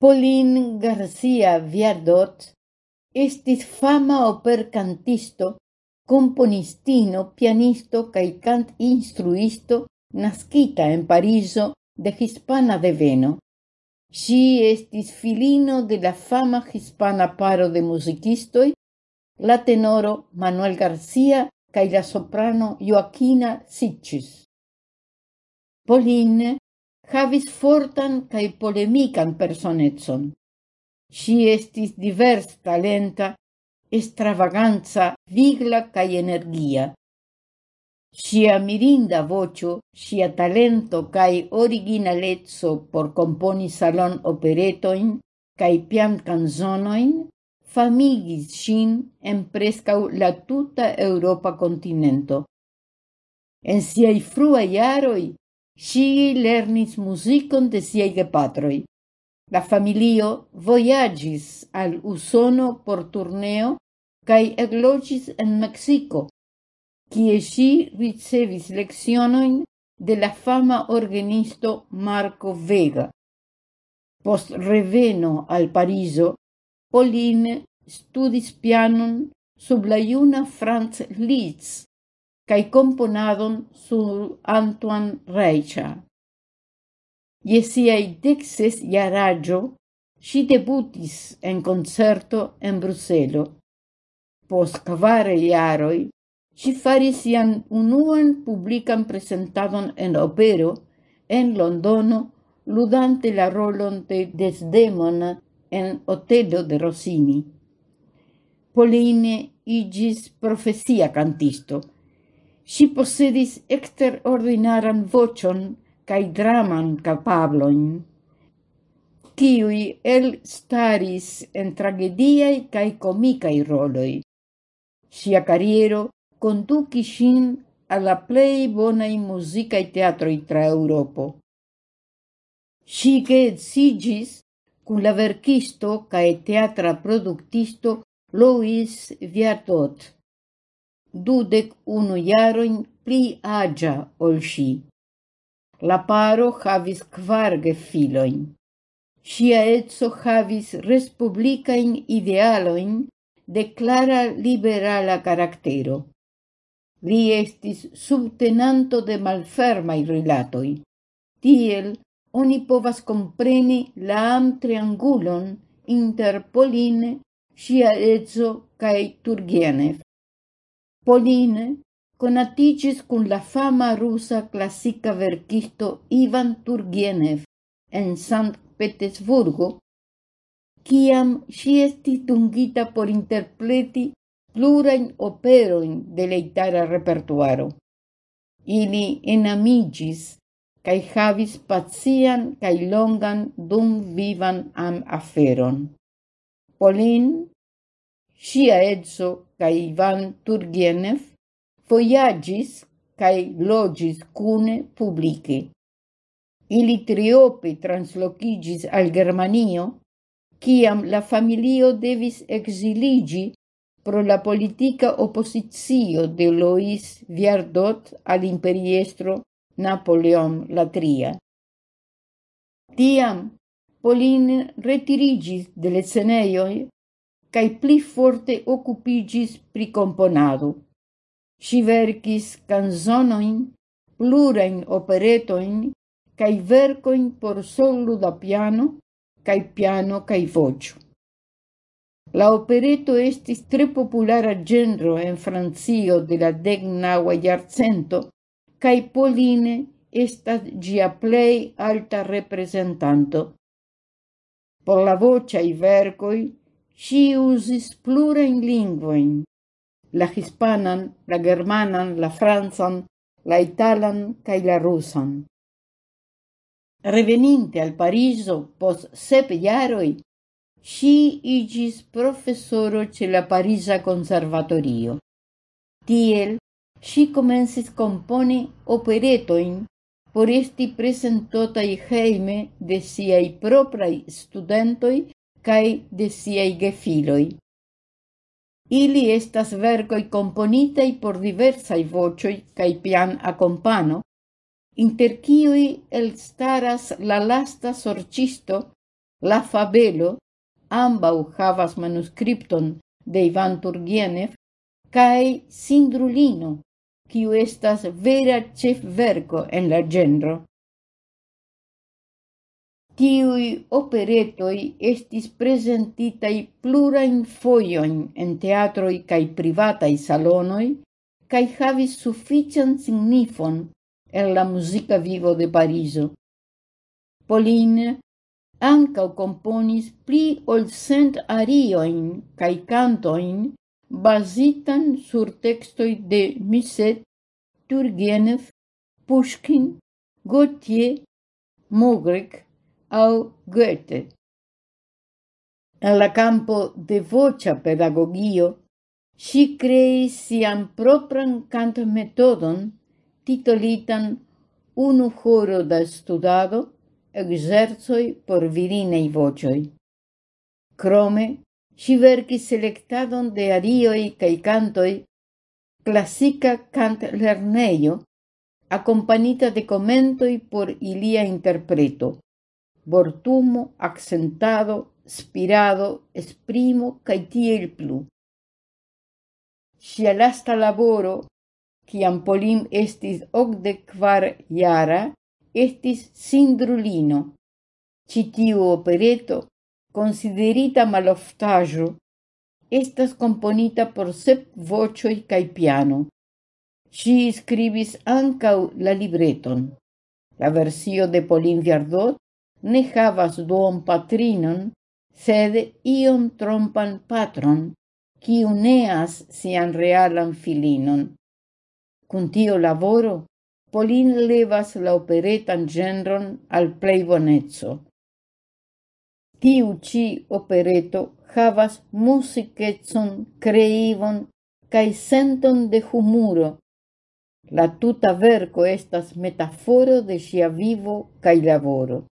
Pauline Garcia Viardot estis fama oper cantisto, componistino, pianisto cant instruisto nascita en Pariso de hispana deveno. Si estis filino de la fama hispana paro de musicistoi, la tenoro Manuel Garcia cae la soprano Joaquina Sitchis. Pauline havis fortan cae polemican personetson. Si estis divers talenta, extravaganza, vigla cae energia. Sia mirinda vocio, sia talento cae originalezzo por componi salon operetoin cae pian canzonoin, famigis sin en prescau la tuta Europa continento. En siai frua iaroi Si lernis musicon de siei gepatroi. La familio voyagis al Usono por turneo kaj eglogis en Meksiko, kie si ricevis leccionoin de la fama organisto Marco Vega. Post reveno al Pariso, Pauline studis pianon sub la iuna Franz Liszt, cae componadon sur Antoine Reicha. Iesiai dexes iaraggio, si debutis en concerto en Bruselo. Post cavare iaroi, si faris ian unuan publican presentadon en opero en Londono, ludante la rolon de Desdemona en Otello de Rossini. Pauline igis profesia cantisto, Si possedis exter ordinaran vocion cae draman kapabloin, kiui elstaris en tragediae cae comicae roloi. Sia carriero conduci sin a la plej bonaj muzikaj teatroj tra Si che sigis kun la verkisto cae teatra productisto Louis Viatot dudek unu jarojn pli agia ol si. La paro havis kvarge filoin. Sia etso havis respublicain idealoin de clara liberala caractero. Li estis subtenanto de malfermai relatoi. Tiel oni povas compreni la amtriangulon inter Poline, Sia edzo kaj Turgenev. Pauline conatigis cun la fama rusa classica verkisto Ivan Turgenev en Sankt Petersburgo, kiam si estis dungita por interpreti plurain operoin de leitara repertuaro. Ili enamigis cae havis pacian cae longan dum vivan am aferon. Polin, sia edzo cae Ivan Turgenev foiagis cae logis cune publice. Ili triope translocigis al Germanio, ciam la familio devis exiligi pro la politica oppositio de Lois Viardot al imperiestro Napoleon la Tria. Tiam Pauline retirigis de lezzeneioi cae pli forte occupigis pri componado. Si vercis canzonoin, plurain operetoin, cae vercoin por solo da piano, cae piano cae vocio. La opereto estis tre populara genro en Francio de la degnaua iarcento, cae Pauline estas gia plei alta representanto. Por la vociai vercoi Ŝi uzis plurajn lingvoin, la hispanan, la germanan, la franzan, la italan cae la rusan. Reveninte al Pariso pos sep iaroi, si igis professoro ce la Parisa Conservatorio. Tiel si comensis komponi operetoin por esti presentotai heime de siai proprai studentoi cae de siei gefiloi. Ili estas vergoi componitei por diversai vocioi cae pian accompano, inter cioi elstaras la lasta sorcisto, la fabelo, ambau havas manuscripton de Ivan Turgenev, cae Sindrulino, quiu estas vera chef verco en la genro. Tiui operetoi estis presentitai plurain foioin en teatroi cae privatai salonoi, cae havis suffician signifon en la musica vivo de Pariso. Pauline ancau componis pli ol cent arioin cae cantoin basitan sur textoi de Musset, Turgenev, Pushkin, Gautier, Mogrek, au Goethe. En la campo de vocia pedagogio, si creis sian propran cantometodon titolitan Unu horo da studado, exerzoi por virinei vocioi. Crome, si vercis selectadon de arioi cae cantoi classica cant lerneio, accompagnita de commentoi por ilia interpreto vortumo, accentado, spirado, esprimo, cae tiel plu. Sia lasta laboro, ciam Polim estis ocdec quar iara, estis sindrulino. Citiu opereto, considerita maloftajo, estas componita por sep vocioi cae piano. Si scribis ancau la libreton. La versio de Polin Viardot ne havas duon patrinon, sed iom trompan patron, quiu neas sian realan filinon. Cun tio lavoro, Polin levas la operetan genron al plei bonezzo. Tiu ci opereto havas musicetson, creivon, cae senton de humuro. La tuta verco estas metaforo de sia vivo cae laboro.